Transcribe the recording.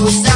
Você